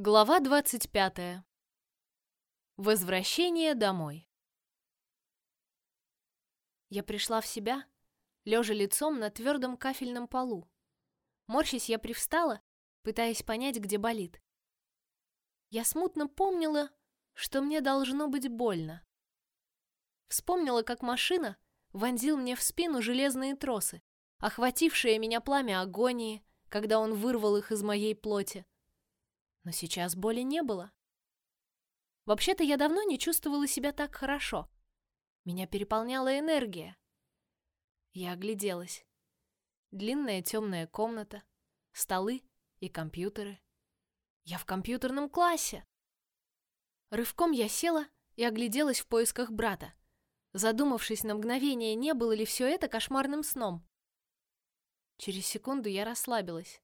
Глава 25. Возвращение домой. Я пришла в себя, лежа лицом на твердом кафельном полу. Морщись, я привстала, пытаясь понять, где болит. Я смутно помнила, что мне должно быть больно. Вспомнила, как машина вонзил мне в спину железные тросы, охватившее меня пламя агонии, когда он вырвал их из моей плоти но сейчас боли не было. Вообще-то я давно не чувствовала себя так хорошо. Меня переполняла энергия. Я огляделась. Длинная темная комната, столы и компьютеры. Я в компьютерном классе. Рывком я села и огляделась в поисках брата, задумавшись на мгновение, не было ли все это кошмарным сном. Через секунду я расслабилась.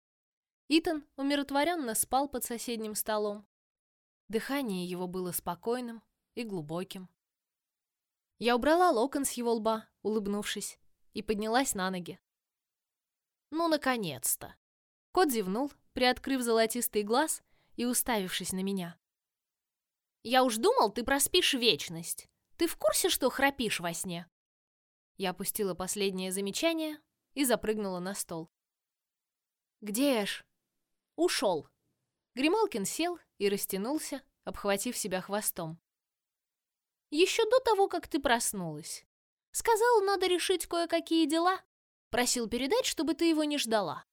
Итан умиротворенно спал под соседним столом. Дыхание его было спокойным и глубоким. Я убрала локон с его лба, улыбнувшись, и поднялась на ноги. «Ну, наконец-то!» Кот зевнул, приоткрыв золотистый глаз и уставившись на меня. «Я уж думал, ты проспишь вечность. Ты в курсе, что храпишь во сне?» Я опустила последнее замечание и запрыгнула на стол. «Где Эш?» Ушел. Грималкин сел и растянулся, обхватив себя хвостом. Еще до того, как ты проснулась. Сказал, надо решить кое-какие дела. Просил передать, чтобы ты его не ждала.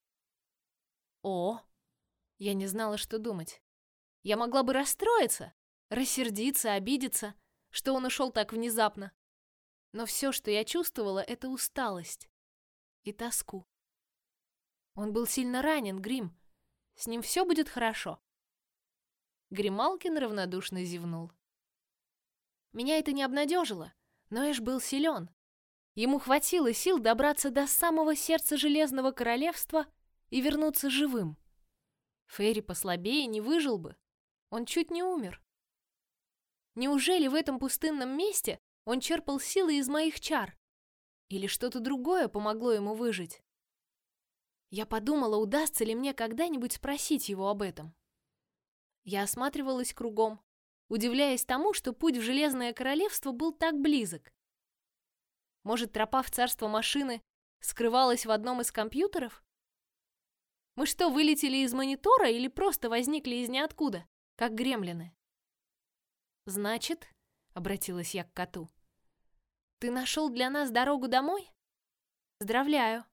О, я не знала, что думать. Я могла бы расстроиться, рассердиться, обидеться, что он ушел так внезапно. Но все, что я чувствовала, это усталость и тоску. Он был сильно ранен, Грим, с ним все будет хорошо. Грималкин равнодушно зевнул. Меня это не обнадежило, но Эш был силен. Ему хватило сил добраться до самого сердца Железного Королевства и вернуться живым. Фейри послабее не выжил бы. Он чуть не умер. Неужели в этом пустынном месте он черпал силы из моих чар? Или что-то другое помогло ему выжить? Я подумала, удастся ли мне когда-нибудь спросить его об этом. Я осматривалась кругом, удивляясь тому, что путь в Железное Королевство был так близок. Может, тропа в царство машины скрывалась в одном из компьютеров? Мы что, вылетели из монитора или просто возникли из ниоткуда, как гремлины? Значит, обратилась я к коту, ты нашел для нас дорогу домой? Поздравляю.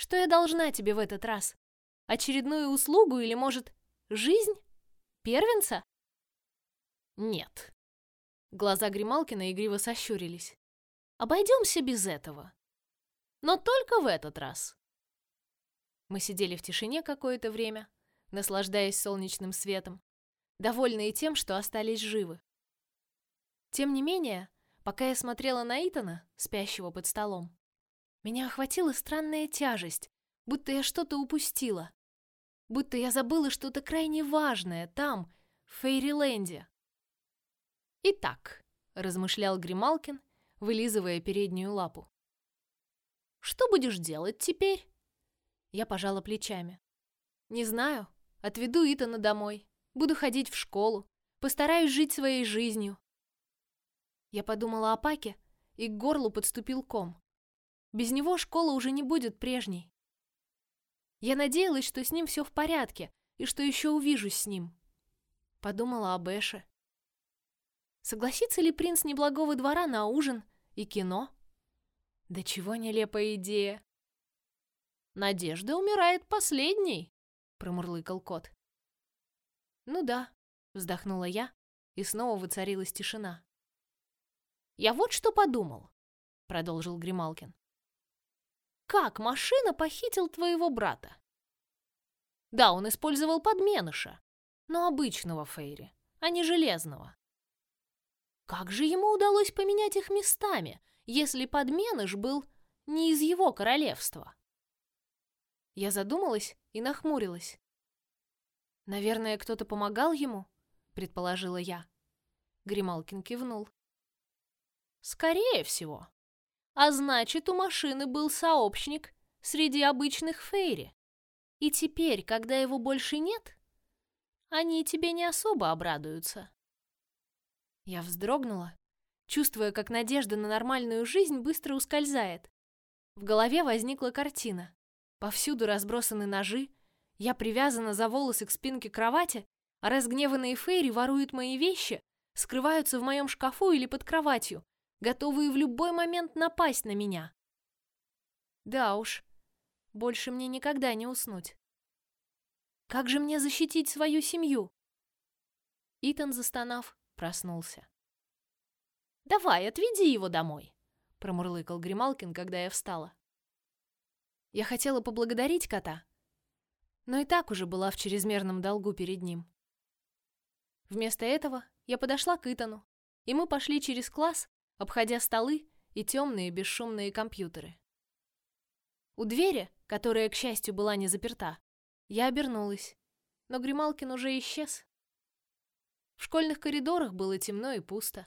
Что я должна тебе в этот раз? Очередную услугу или, может, жизнь? Первенца? Нет. Глаза Грималкина игриво сощурились. Обойдемся без этого. Но только в этот раз. Мы сидели в тишине какое-то время, наслаждаясь солнечным светом, довольные тем, что остались живы. Тем не менее, пока я смотрела на Итана, спящего под столом, меня охватила странная тяжесть, будто я что-то упустила. Будто я забыла что-то крайне важное там, в Фейриленде. «Итак», — размышлял Грималкин, вылизывая переднюю лапу. «Что будешь делать теперь?» Я пожала плечами. «Не знаю. Отведу Итана домой. Буду ходить в школу. Постараюсь жить своей жизнью». Я подумала о Паке, и к горлу подступил ком. Без него школа уже не будет прежней. Я надеялась, что с ним все в порядке и что еще увижусь с ним. Подумала об Эше. Согласится ли принц неблагого двора на ужин и кино? Да чего нелепая идея. Надежда умирает последней, промурлыкал кот. Ну да, вздохнула я, и снова воцарилась тишина. Я вот что подумал, продолжил Грималкин. Как машина похитил твоего брата? Да, он использовал подменыша, но обычного Фейри, а не железного. Как же ему удалось поменять их местами, если подменыш был не из его королевства? Я задумалась и нахмурилась. Наверное, кто-то помогал ему, предположила я. Грималкин кивнул. Скорее всего. А значит, у машины был сообщник среди обычных фейри. И теперь, когда его больше нет, они тебе не особо обрадуются. Я вздрогнула, чувствуя, как надежда на нормальную жизнь быстро ускользает. В голове возникла картина. Повсюду разбросаны ножи, я привязана за волосы к спинке кровати, а разгневанные Фейри воруют мои вещи, скрываются в моем шкафу или под кроватью, готовые в любой момент напасть на меня. Да уж, больше мне никогда не уснуть. Как же мне защитить свою семью? Итан, застонав, проснулся. «Давай, отведи его домой», — промурлыкал Грималкин, когда я встала. Я хотела поблагодарить кота, но и так уже была в чрезмерном долгу перед ним. Вместо этого я подошла к Итану, и мы пошли через класс, обходя столы и темные бесшумные компьютеры. У двери, которая, к счастью, была не заперта, я обернулась, но Грималкин уже исчез. В школьных коридорах было темно и пусто.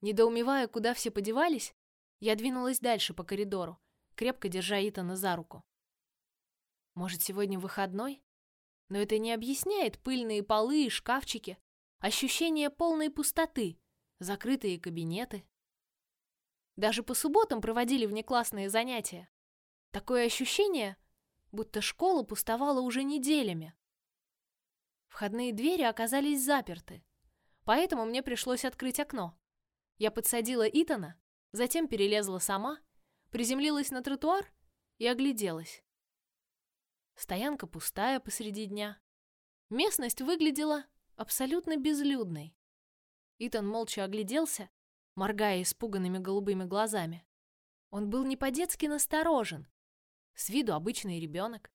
Недоумевая, куда все подевались, я двинулась дальше по коридору, крепко держа Итана за руку. Может, сегодня выходной? Но это не объясняет пыльные полы и шкафчики, ощущение полной пустоты, закрытые кабинеты. Даже по субботам проводили внеклассные занятия. Такое ощущение, будто школа пустовала уже неделями. Входные двери оказались заперты, поэтому мне пришлось открыть окно. Я подсадила Итана, затем перелезла сама, приземлилась на тротуар и огляделась. Стоянка пустая посреди дня. Местность выглядела абсолютно безлюдной. Итан молча огляделся, моргая испуганными голубыми глазами. Он был не по-детски насторожен, с виду обычный ребенок.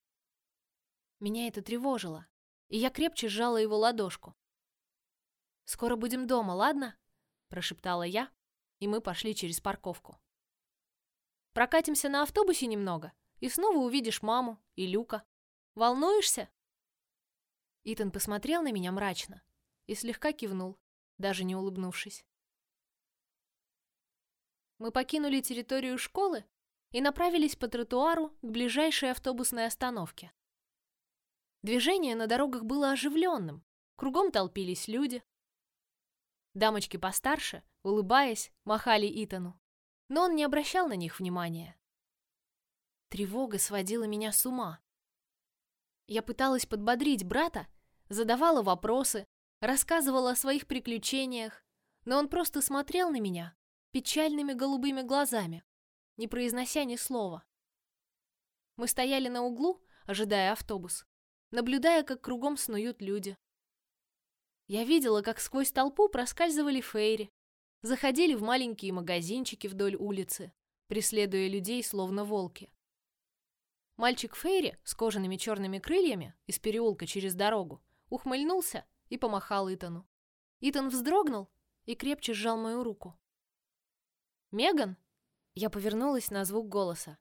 Меня это тревожило, и я крепче сжала его ладошку. «Скоро будем дома, ладно?» – прошептала я, и мы пошли через парковку. «Прокатимся на автобусе немного, и снова увидишь маму и Люка. Волнуешься?» Итан посмотрел на меня мрачно и слегка кивнул, даже не улыбнувшись. Мы покинули территорию школы и направились по тротуару к ближайшей автобусной остановке. Движение на дорогах было оживленным, кругом толпились люди. Дамочки постарше, улыбаясь, махали Итану, но он не обращал на них внимания. Тревога сводила меня с ума. Я пыталась подбодрить брата, задавала вопросы, рассказывала о своих приключениях, но он просто смотрел на меня печальными голубыми глазами, не произнося ни слова. Мы стояли на углу, ожидая автобус, наблюдая, как кругом снуют люди. Я видела, как сквозь толпу проскальзывали фейри, заходили в маленькие магазинчики вдоль улицы, преследуя людей словно волки. Мальчик Фейри с кожаными черными крыльями из переулка через дорогу ухмыльнулся и помахал Итану. Итан вздрогнул и крепче сжал мою руку. «Меган?» Я повернулась на звук голоса.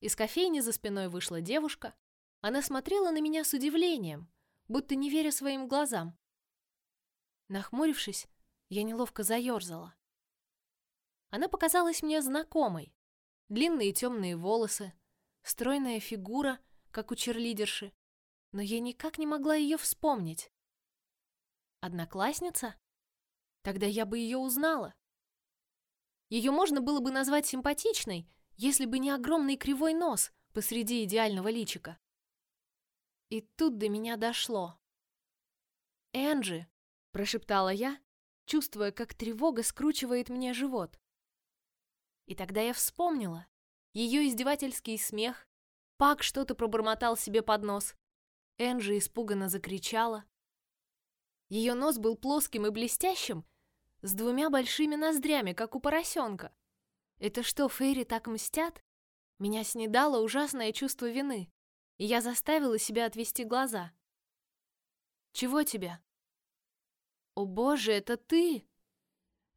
Из кофейни за спиной вышла девушка. Она смотрела на меня с удивлением, будто не веря своим глазам. Нахмурившись, я неловко заерзала. Она показалась мне знакомой. Длинные темные волосы, стройная фигура, как у черлидерши, но я никак не могла ее вспомнить. Одноклассница? Тогда я бы ее узнала. Ее можно было бы назвать симпатичной, если бы не огромный кривой нос посреди идеального личика. И тут до меня дошло. «Энджи», — прошептала я, чувствуя, как тревога скручивает мне живот. И тогда я вспомнила ее издевательский смех, Пак что-то пробормотал себе под нос. Энджи испуганно закричала. Ее нос был плоским и блестящим, с двумя большими ноздрями, как у поросенка. Это что, Фейри так мстят? Меня снедало ужасное чувство вины, и я заставила себя отвести глаза. «Чего тебе?» «О боже, это ты!»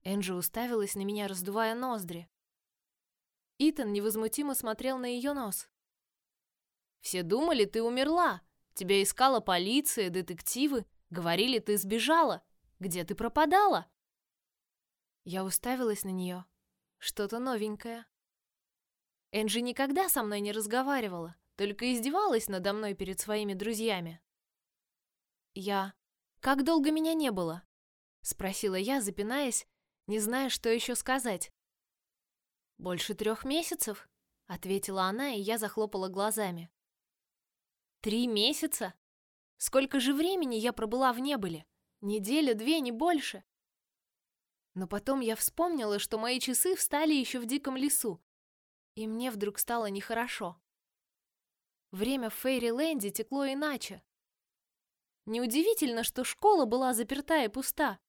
Энджи уставилась на меня, раздувая ноздри. Итан невозмутимо смотрел на ее нос. «Все думали, ты умерла. Тебя искала полиция, детективы. Говорили, ты сбежала. Где ты пропадала?» Я уставилась на нее. Что-то новенькое. Энджи никогда со мной не разговаривала, только издевалась надо мной перед своими друзьями. Я... Как долго меня не было? Спросила я, запинаясь, не зная, что еще сказать. Больше трех месяцев, ответила она, и я захлопала глазами. Три месяца? Сколько же времени я пробыла в небыле? Неделю, две, не больше. Но потом я вспомнила, что мои часы встали еще в диком лесу, и мне вдруг стало нехорошо. Время в Фейриленде текло иначе. Неудивительно, что школа была заперта и пуста.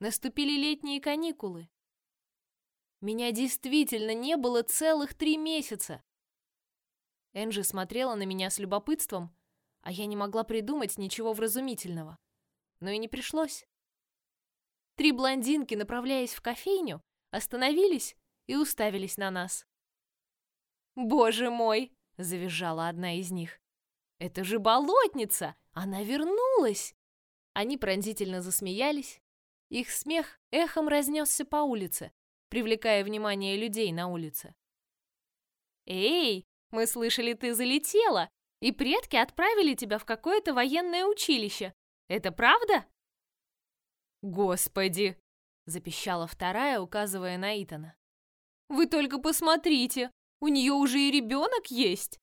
Наступили летние каникулы. Меня действительно не было целых три месяца. Энджи смотрела на меня с любопытством, а я не могла придумать ничего вразумительного. Но и не пришлось. Три блондинки, направляясь в кофейню, остановились и уставились на нас. «Боже мой!» — завизжала одна из них. «Это же болотница! Она вернулась!» Они пронзительно засмеялись. Их смех эхом разнесся по улице, привлекая внимание людей на улице. «Эй, мы слышали, ты залетела, и предки отправили тебя в какое-то военное училище. Это правда?» «Господи!» — запищала вторая, указывая на Итана. «Вы только посмотрите! У нее уже и ребенок есть!»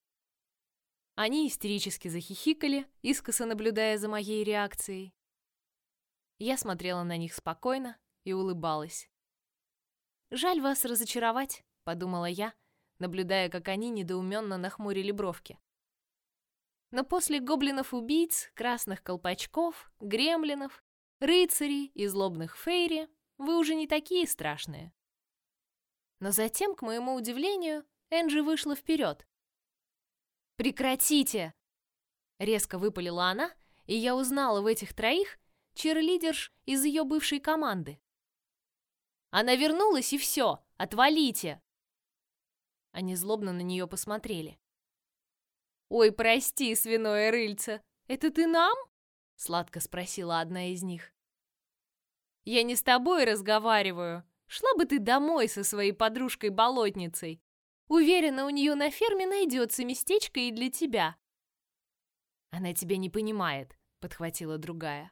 Они истерически захихикали, искоса наблюдая за моей реакцией. Я смотрела на них спокойно и улыбалась. «Жаль вас разочаровать», — подумала я, наблюдая, как они недоуменно нахмурили бровки. Но после гоблинов-убийц, красных колпачков, гремлинов рыцари и злобных фейри, вы уже не такие страшные. Но затем, к моему удивлению, Энджи вышла вперед. «Прекратите!» Резко выпалила она, и я узнала в этих троих черлидерш из ее бывшей команды. «Она вернулась, и все! Отвалите!» Они злобно на нее посмотрели. «Ой, прости, свиное рыльце, это ты нам?» Сладко спросила одна из них. Я не с тобой разговариваю. Шла бы ты домой со своей подружкой-болотницей. Уверена, у нее на ферме найдется местечко и для тебя. Она тебя не понимает, подхватила другая.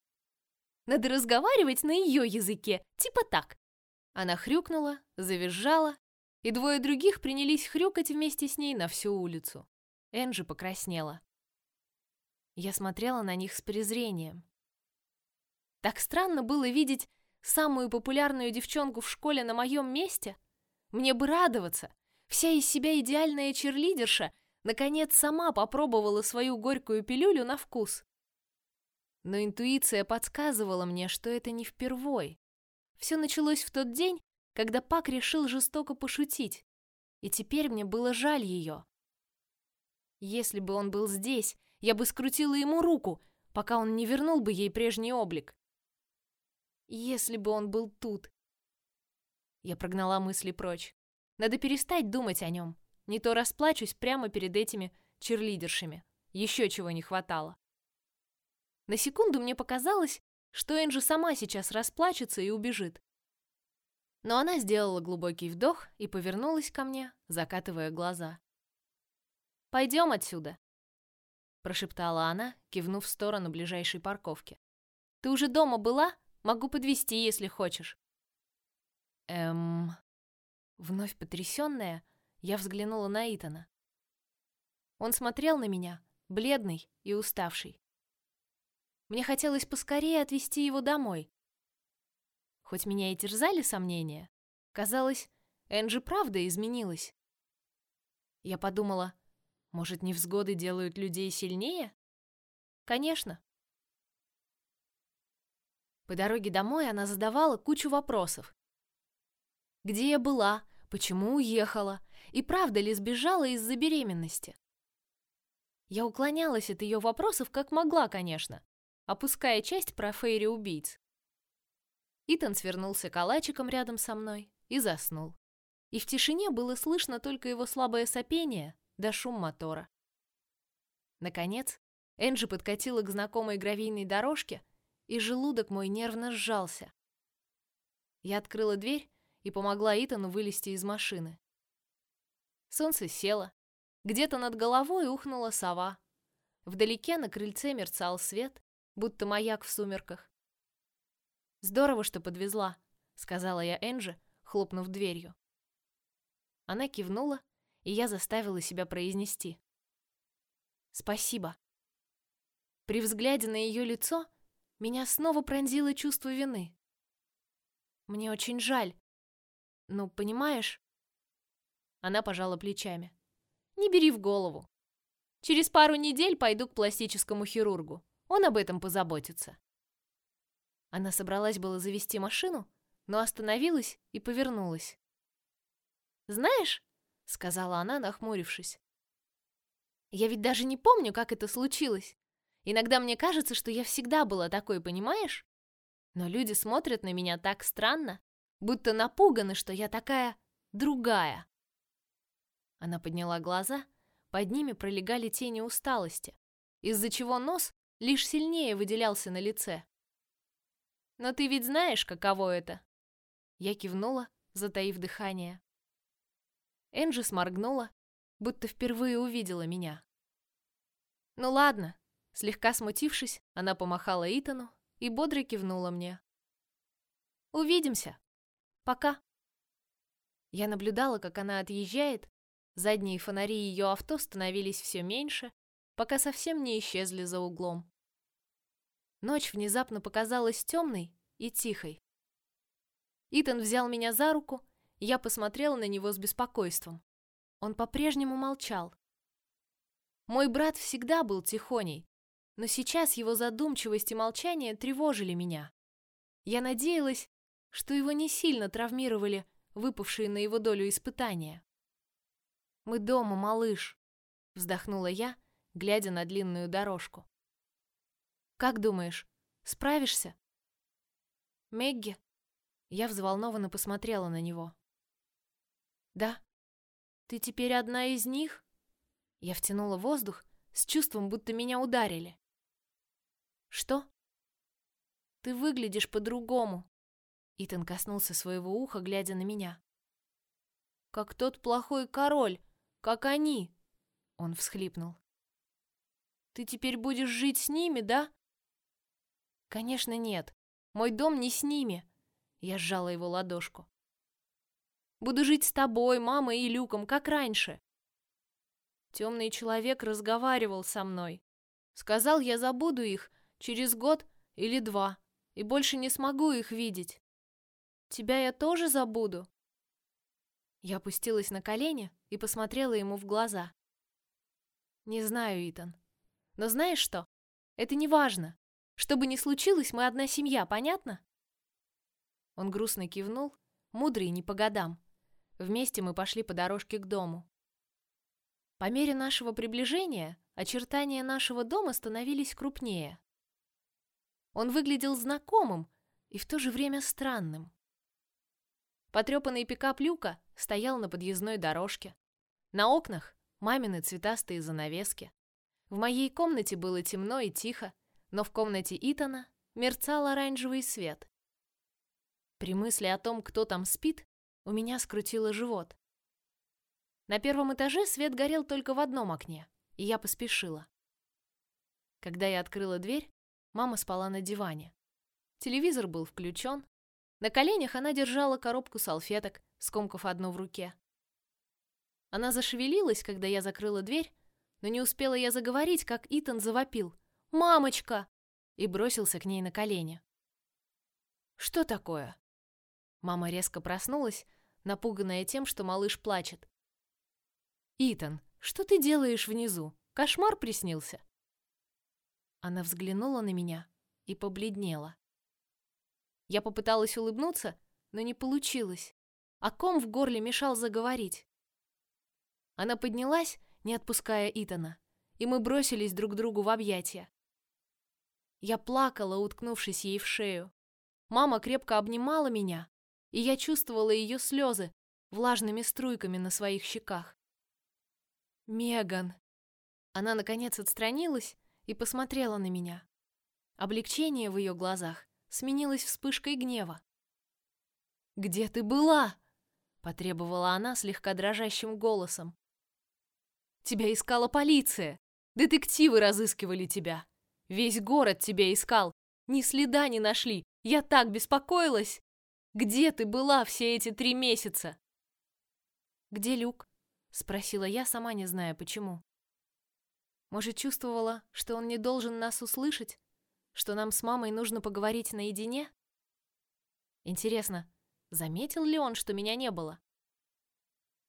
Надо разговаривать на ее языке, типа так. Она хрюкнула, завизжала, и двое других принялись хрюкать вместе с ней на всю улицу. Энджи покраснела. Я смотрела на них с презрением. Так странно было видеть самую популярную девчонку в школе на моем месте. Мне бы радоваться. Вся из себя идеальная черлидерша наконец сама попробовала свою горькую пилюлю на вкус. Но интуиция подсказывала мне, что это не впервой. Все началось в тот день, когда Пак решил жестоко пошутить, и теперь мне было жаль ее. Если бы он был здесь, я бы скрутила ему руку, пока он не вернул бы ей прежний облик. Если бы он был тут. Я прогнала мысли прочь. Надо перестать думать о нем. Не то расплачусь прямо перед этими черлидершами. Еще чего не хватало. На секунду мне показалось, что Энджи сама сейчас расплачется и убежит. Но она сделала глубокий вдох и повернулась ко мне, закатывая глаза. «Пойдем отсюда», прошептала она, кивнув в сторону ближайшей парковки. Ты уже дома была? Могу подвезти, если хочешь. Эм. Вновь потрясенная, я взглянула на Итана. Он смотрел на меня, бледный и уставший. Мне хотелось поскорее отвезти его домой. Хоть меня и терзали сомнения, казалось, Энджи правда изменилась. Я подумала, может, невзгоды делают людей сильнее? Конечно. По дороге домой она задавала кучу вопросов. Где я была? Почему уехала? И правда ли сбежала из-за беременности? Я уклонялась от ее вопросов как могла, конечно, опуская часть про Фейри убийц. Итан свернулся калачиком рядом со мной и заснул. И в тишине было слышно только его слабое сопение, да шум мотора. Наконец, Энджи подкатила к знакомой гравийной дорожке, и желудок мой нервно сжался. Я открыла дверь и помогла Итану вылезти из машины. Солнце село. Где-то над головой ухнула сова. Вдалеке на крыльце мерцал свет, будто маяк в сумерках. «Здорово, что подвезла», — сказала я Энджи, хлопнув дверью. Она кивнула, и я заставила себя произнести. «Спасибо». При взгляде на ее лицо меня снова пронзило чувство вины. «Мне очень жаль. Ну, понимаешь?» Она пожала плечами. «Не бери в голову. Через пару недель пойду к пластическому хирургу. Он об этом позаботится». Она собралась было завести машину, но остановилась и повернулась. «Знаешь», — сказала она, нахмурившись, «я ведь даже не помню, как это случилось. Иногда мне кажется, что я всегда была такой, понимаешь? Но люди смотрят на меня так странно, будто напуганы, что я такая другая». Она подняла глаза, под ними пролегали тени усталости, из-за чего нос лишь сильнее выделялся на лице. «Но ты ведь знаешь, каково это?» Я кивнула, затаив дыхание. Энджи сморгнула, будто впервые увидела меня. «Ну ладно», слегка смутившись, она помахала Итану и бодро кивнула мне. «Увидимся. Пока». Я наблюдала, как она отъезжает, задние фонари ее авто становились все меньше, пока совсем не исчезли за углом. Ночь внезапно показалась темной и тихой. Итан взял меня за руку, я посмотрела на него с беспокойством. Он по-прежнему молчал. Мой брат всегда был тихоней, но сейчас его задумчивость и молчание тревожили меня. Я надеялась, что его не сильно травмировали выпавшие на его долю испытания. «Мы дома, малыш», — вздохнула я, глядя на длинную дорожку. «Как думаешь, справишься?» «Мегги?» Я взволнованно посмотрела на него. «Да? Ты теперь одна из них?» Я втянула воздух с чувством, будто меня ударили. «Что?» «Ты выглядишь по-другому», — Итан коснулся своего уха, глядя на меня. «Как тот плохой король, как они!» Он всхлипнул. «Ты теперь будешь жить с ними, да?» «Конечно нет. Мой дом не с ними. Я сжала его ладошку. Буду жить с тобой, мамой и Люком, как раньше. Темный человек разговаривал со мной. Сказал, я забуду их через год или два и больше не смогу их видеть. Тебя я тоже забуду. Я опустилась на колени и посмотрела ему в глаза. Не знаю, Итан. Но знаешь что? Это не важно. Что бы ни случилось, мы одна семья, понятно? Он грустно кивнул, мудрый не по годам. Вместе мы пошли по дорожке к дому. По мере нашего приближения очертания нашего дома становились крупнее. Он выглядел знакомым и в то же время странным. Потрепанный пикап Люка стоял на подъездной дорожке. На окнах мамины цветастые занавески. В моей комнате было темно и тихо, но в комнате Итана мерцал оранжевый свет. При мысли о том, кто там спит, у меня скрутило живот. На первом этаже свет горел только в одном окне, и я поспешила. Когда я открыла дверь, мама спала на диване. Телевизор был включен. На коленях она держала коробку салфеток, скомкав одну в руке. Она зашевелилась, когда я закрыла дверь, но не успела я заговорить, как Итан завопил «Мамочка!» и бросился к ней на колени. «Что такое?» Мама резко проснулась, напуганная тем, что малыш плачет. «Итан, что ты делаешь внизу? Кошмар приснился?» Она взглянула на меня и побледнела. Я попыталась улыбнуться, но не получилось, а ком в горле мешал заговорить. Она поднялась, не отпуская Итана, и мы бросились друг другу в объятия. Я плакала, уткнувшись ей в шею. Мама крепко обнимала меня, и я чувствовала ее слезы влажными струйками на своих щеках. Меган. Она наконец отстранилась и посмотрела на меня. Облегчение в ее глазах сменилось вспышкой гнева. Где ты была? потребовала она слегка дрожащим голосом. Тебя искала полиция. Детективы разыскивали тебя. Весь город тебя искал. Ни следа не нашли. Я так беспокоилась. Где ты была все эти три месяца?» «Где Люк?» — спросила я, сама не зная почему. Может, чувствовала, что он не должен нас услышать? Что нам с мамой нужно поговорить наедине? Интересно, заметил ли он, что меня не было?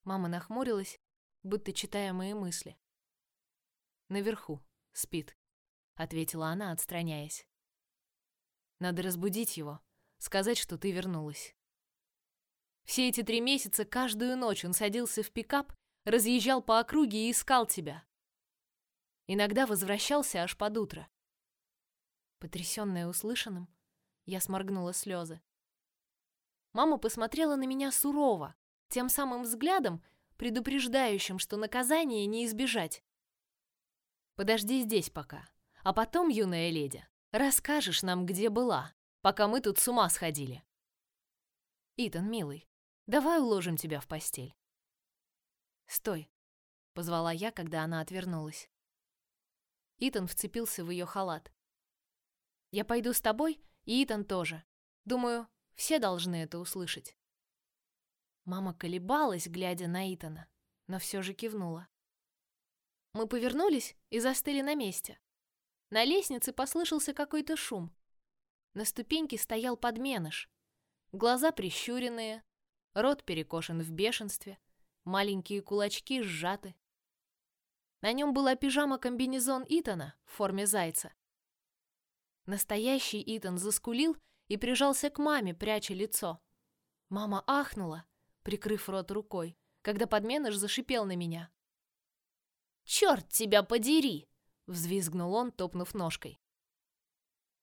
Мама нахмурилась, будто читая мои мысли. «Наверху, спит», — ответила она, отстраняясь. «Надо разбудить его, сказать, что ты вернулась». Все эти три месяца каждую ночь он садился в пикап, разъезжал по округе и искал тебя. Иногда возвращался аж под утро. Потрясенная услышанным, я сморгнула слезы. Мама посмотрела на меня сурово, тем самым взглядом, предупреждающим, что наказание не избежать. Подожди здесь пока, а потом, юная леди, расскажешь нам, где была, пока мы тут с ума сходили. Итан, милый, давай уложим тебя в постель. Стой, позвала я, когда она отвернулась. Итан вцепился в ее халат. «Я пойду с тобой, и Итан тоже. Думаю, все должны это услышать». Мама колебалась, глядя на Итана, но все же кивнула. Мы повернулись и застыли на месте. На лестнице послышался какой-то шум. На ступеньке стоял подменыш. Глаза прищуренные, рот перекошен в бешенстве, маленькие кулачки сжаты. На нем была пижама-комбинезон Итана в форме зайца. Настоящий Итан заскулил и прижался к маме, пряча лицо. Мама ахнула, прикрыв рот рукой, когда подменыш зашипел на меня. «Черт тебя подери!» — взвизгнул он, топнув ножкой.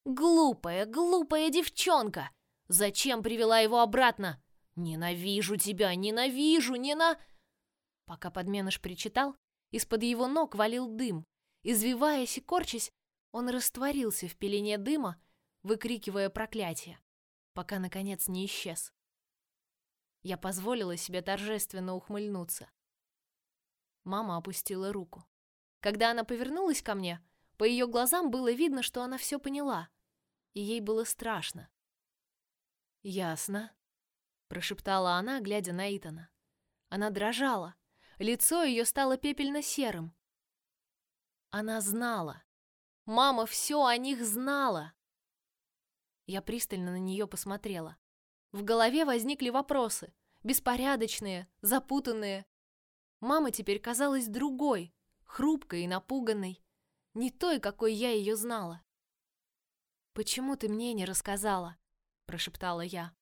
«Глупая, глупая девчонка! Зачем привела его обратно? Ненавижу тебя, ненавижу, нена...» Пока подменыш причитал, из-под его ног валил дым. Извиваясь и корчась, он растворился в пелене дыма, выкрикивая проклятие, пока, наконец, не исчез. Я позволила себе торжественно ухмыльнуться. Мама опустила руку. Когда она повернулась ко мне, по ее глазам было видно, что она все поняла, и ей было страшно. «Ясно», — прошептала она, глядя на Итана. Она дрожала, Лицо ее стало пепельно-серым. Она знала. Мама все о них знала. Я пристально на нее посмотрела. В голове возникли вопросы, беспорядочные, запутанные. Мама теперь казалась другой, хрупкой и напуганной, не той, какой я ее знала. «Почему ты мне не рассказала?» – прошептала я.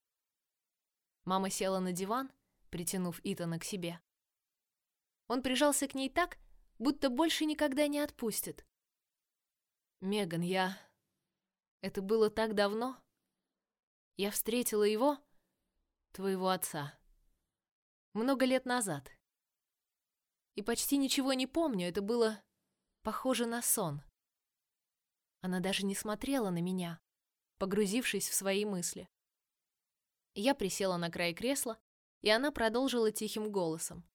Мама села на диван, притянув Итана к себе. Он прижался к ней так, будто больше никогда не отпустит. «Меган, я...» Это было так давно. Я встретила его, твоего отца, много лет назад. И почти ничего не помню, это было похоже на сон. Она даже не смотрела на меня, погрузившись в свои мысли. Я присела на край кресла, и она продолжила тихим голосом.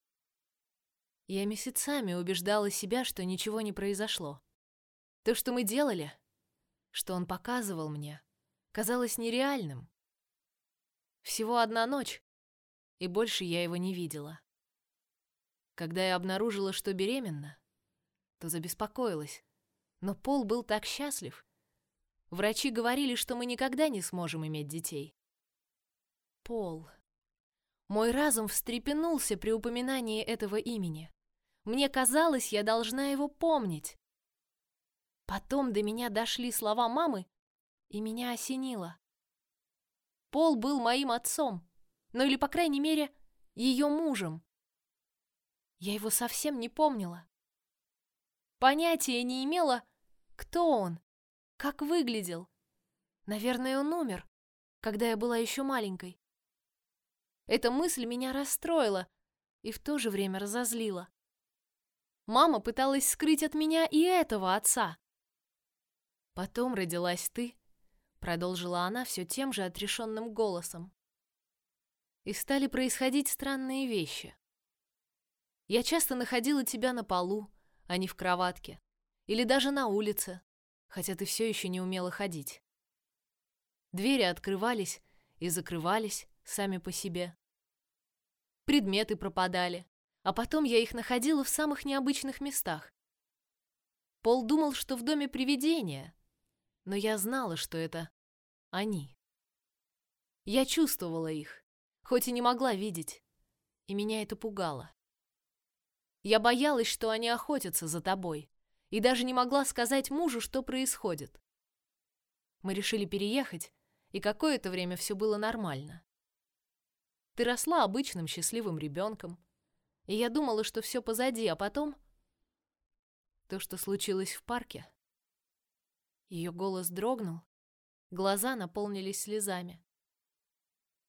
Я месяцами убеждала себя, что ничего не произошло. То, что мы делали, что он показывал мне, казалось нереальным. Всего одна ночь, и больше я его не видела. Когда я обнаружила, что беременна, то забеспокоилась. Но Пол был так счастлив. Врачи говорили, что мы никогда не сможем иметь детей. Пол. Мой разум встрепенулся при упоминании этого имени. Мне казалось, я должна его помнить. Потом до меня дошли слова мамы, и меня осенило. Пол был моим отцом, ну или, по крайней мере, ее мужем. Я его совсем не помнила. Понятия не имела, кто он, как выглядел. Наверное, он умер, когда я была еще маленькой. Эта мысль меня расстроила и в то же время разозлила. Мама пыталась скрыть от меня и этого отца. Потом родилась ты, продолжила она все тем же отрешенным голосом. И стали происходить странные вещи. Я часто находила тебя на полу, а не в кроватке, или даже на улице. хотя ты все еще не умела ходить. Двери открывались и закрывались сами по себе. Предметы пропадали, а потом я их находила в самых необычных местах. Пол думал, что в доме привидения, но я знала, что это они. Я чувствовала их, хоть и не могла видеть, и меня это пугало. Я боялась, что они охотятся за тобой, и даже не могла сказать мужу, что происходит. Мы решили переехать, и какое-то время все было нормально. Ты росла обычным счастливым ребенком, и я думала, что все позади, а потом то, что случилось в парке. Ее голос дрогнул, глаза наполнились слезами.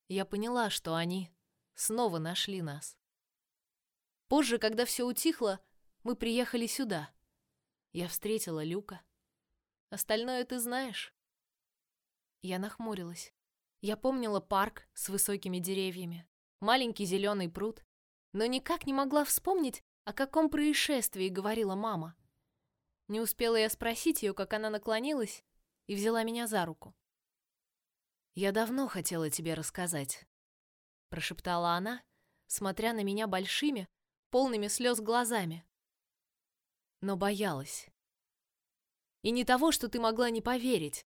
Я поняла, что они снова нашли нас. Позже, когда все утихло, мы приехали сюда. Я встретила Люка. Остальное ты знаешь. Я нахмурилась. Я помнила парк с высокими деревьями, маленький зеленый пруд, но никак не могла вспомнить, о каком происшествии говорила мама. Не успела я спросить ее, как она наклонилась и взяла меня за руку. «Я давно хотела тебе рассказать», — прошептала она, смотря на меня большими, полными слез глазами. Но боялась. И не того, что ты могла не поверить.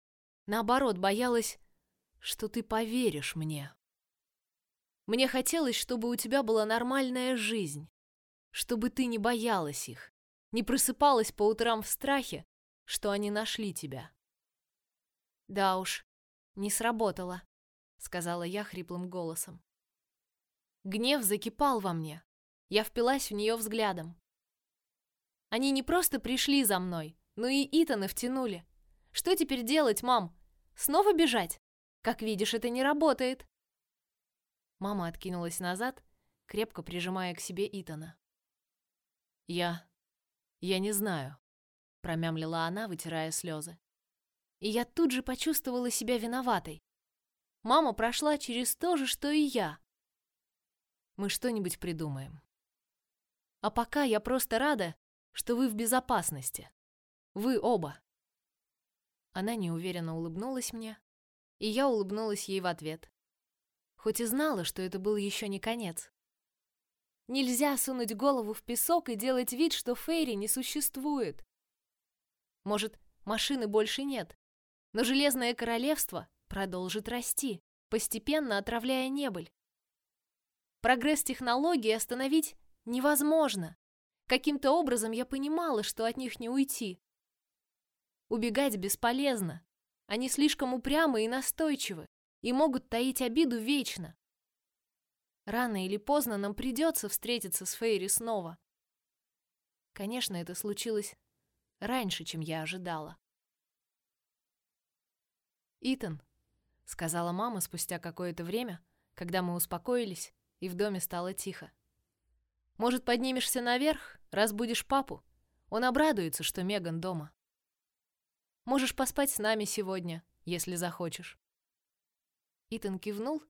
Наоборот, боялась, что ты поверишь мне. Мне хотелось, чтобы у тебя была нормальная жизнь, чтобы ты не боялась их, не просыпалась по утрам в страхе, что они нашли тебя. Да уж, не сработало, сказала я хриплым голосом. Гнев закипал во мне. Я впилась в нее взглядом. Они не просто пришли за мной, но и Итана втянули. Что теперь делать, мам? Снова бежать? Как видишь, это не работает. Мама откинулась назад, крепко прижимая к себе Итана. Я «Я не знаю», — промямлила она, вытирая слезы. И я тут же почувствовала себя виноватой. Мама прошла через то же, что и я. Мы что-нибудь придумаем. А пока я просто рада, что вы в безопасности. Вы оба. Она неуверенно улыбнулась мне, и я улыбнулась ей в ответ. Хоть и знала, что это был еще не конец. Нельзя сунуть голову в песок и делать вид, что Фейри не существует. Может, машины больше нет, но Железное Королевство продолжит расти, постепенно отравляя небыль. Прогресс технологий остановить невозможно. Каким-то образом я понимала, что от них не уйти. Убегать бесполезно. Они слишком упрямы и настойчивы и могут таить обиду вечно. Рано или поздно нам придется встретиться с Фейри снова. Конечно, это случилось раньше, чем я ожидала. «Итан», — сказала мама спустя какое-то время, когда мы успокоились и в доме стало тихо. «Может, поднимешься наверх, разбудишь папу? Он обрадуется, что Меган дома. Можешь поспать с нами сегодня, если захочешь». Итан кивнул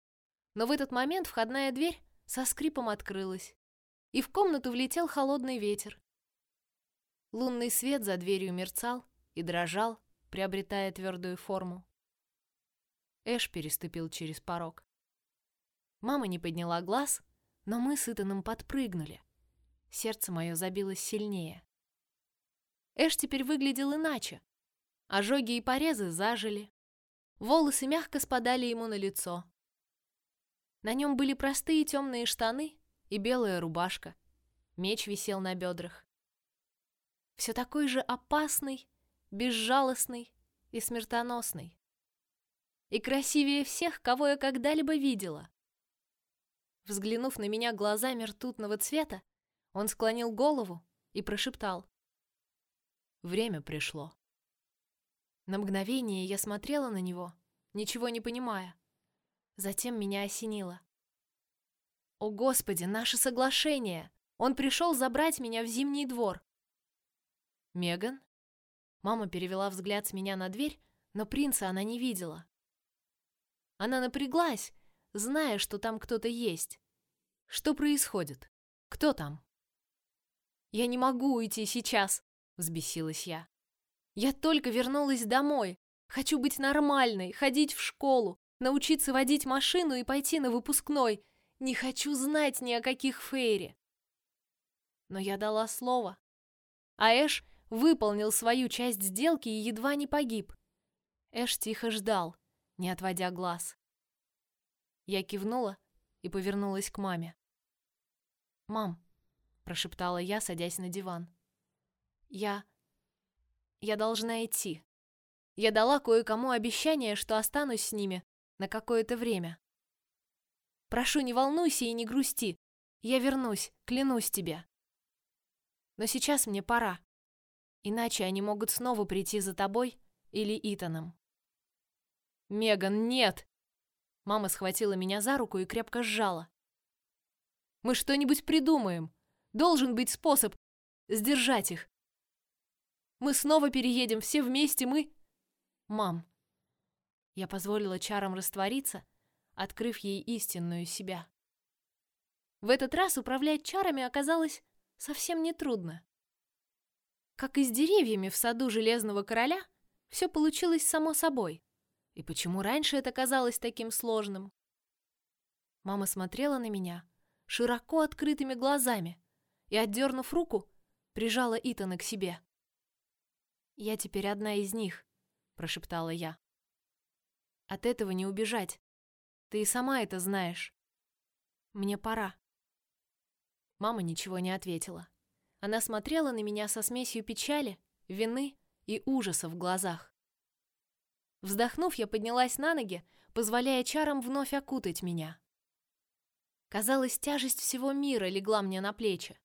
но в этот момент входная дверь со скрипом открылась, и в комнату влетел холодный ветер. Лунный свет за дверью мерцал и дрожал, приобретая твердую форму. Эш переступил через порог. Мама не подняла глаз, но мы с Итаном подпрыгнули. Сердце мое забилось сильнее. Эш теперь выглядел иначе. Ожоги и порезы зажили. Волосы мягко спадали ему на лицо. На нем были простые темные штаны и белая рубашка. Меч висел на бедрах. Все такой же опасный, безжалостный и смертоносный. И красивее всех, кого я когда-либо видела. Взглянув на меня глазами ртутного цвета, он склонил голову и прошептал. Время пришло. На мгновение я смотрела на него, ничего не понимая. Затем меня осенило. О, Господи, наше соглашение! Он пришел забрать меня в Зимний двор. Меган? Мама перевела взгляд с меня на дверь, но принца она не видела. Она напряглась, зная, что там кто-то есть. Что происходит? Кто там? Я не могу уйти сейчас, взбесилась я. Я только вернулась домой. Хочу быть нормальной, ходить в школу, научиться водить машину и пойти на выпускной. Не хочу знать ни о каких Фейре. Но я дала слово. А Эш выполнил свою часть сделки и едва не погиб. Эш тихо ждал, не отводя глаз. Я кивнула и повернулась к маме. «Мам», — прошептала я, садясь на диван, — «я... я должна идти. Я дала кое-кому обещание, что останусь с ними на какое-то время. Прошу, не волнуйся и не грусти. Я вернусь, клянусь тебе. Но сейчас мне пора. Иначе они могут снова прийти за тобой или Итаном. Меган, нет! Мама схватила меня за руку и крепко сжала. Мы что-нибудь придумаем. Должен быть способ сдержать их. Мы снова переедем все вместе, мы... Мам. Я позволила чарам раствориться, открыв ей истинную себя. В этот раз управлять чарами оказалось совсем нетрудно. Как и с деревьями в саду Железного Короля, все получилось само собой. И почему раньше это казалось таким сложным? Мама смотрела на меня широко открытыми глазами и, отдернув руку, прижала Итана к себе. «Я теперь одна из них», — прошептала я. «От этого не убежать. Ты и сама это знаешь. Мне пора». Мама ничего не ответила. Она смотрела на меня со смесью печали, вины и ужаса в глазах. Вздохнув, я поднялась на ноги, позволяя чарам вновь окутать меня. Казалось, тяжесть всего мира легла мне на плечи.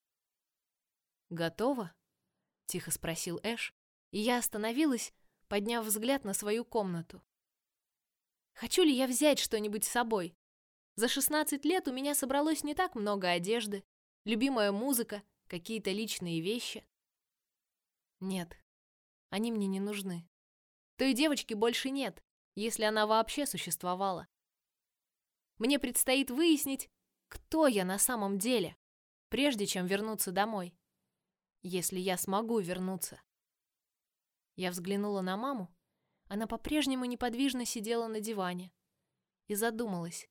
«Готово?» — тихо спросил Эш, и я остановилась, подняв взгляд на свою комнату. «Хочу ли я взять что-нибудь с собой? За 16 лет у меня собралось не так много одежды, любимая музыка какие-то личные вещи. Нет, они мне не нужны. Той девочки больше нет, если она вообще существовала. Мне предстоит выяснить, кто я на самом деле, прежде чем вернуться домой. Если я смогу вернуться. Я взглянула на маму. Она по-прежнему неподвижно сидела на диване и задумалась,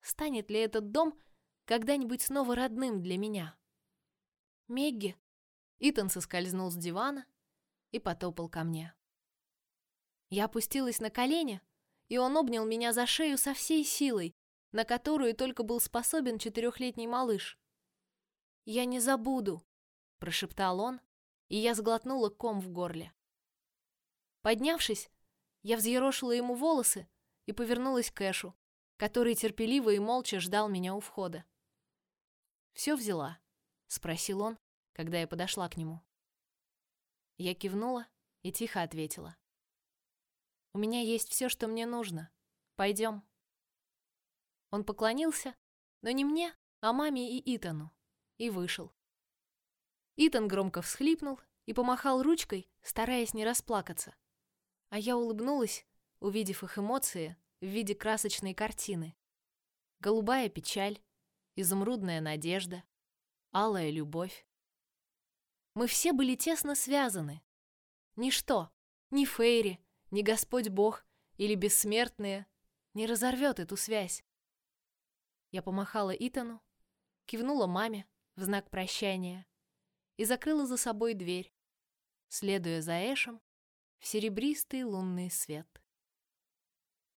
станет ли этот дом когда-нибудь снова родным для меня. Мегги!» Итан соскользнул с дивана и потопал ко мне. Я опустилась на колени, и он обнял меня за шею со всей силой, на которую только был способен четырехлетний малыш. «Я не забуду», — прошептал он, и я сглотнула ком в горле. Поднявшись, я взъерошила ему волосы и повернулась к Эшу, который терпеливо и молча ждал меня у входа. «Все взяла?» — спросил он, когда я подошла к нему. Я кивнула и тихо ответила. «У меня есть все, что мне нужно. Пойдем». Он поклонился, но не мне, а маме и Итану, и вышел. Итан громко всхлипнул и помахал ручкой, стараясь не расплакаться. А я улыбнулась, увидев их эмоции в виде красочной картины. Голубая печаль, изумрудная надежда, алая любовь. Мы все были тесно связаны. Ничто, ни Фейри, ни Господь Бог или бессмертные не разорвет эту связь. Я помахала Итану, кивнула маме в знак прощания и закрыла за собой дверь, следуя за Эшем в серебристый лунный свет.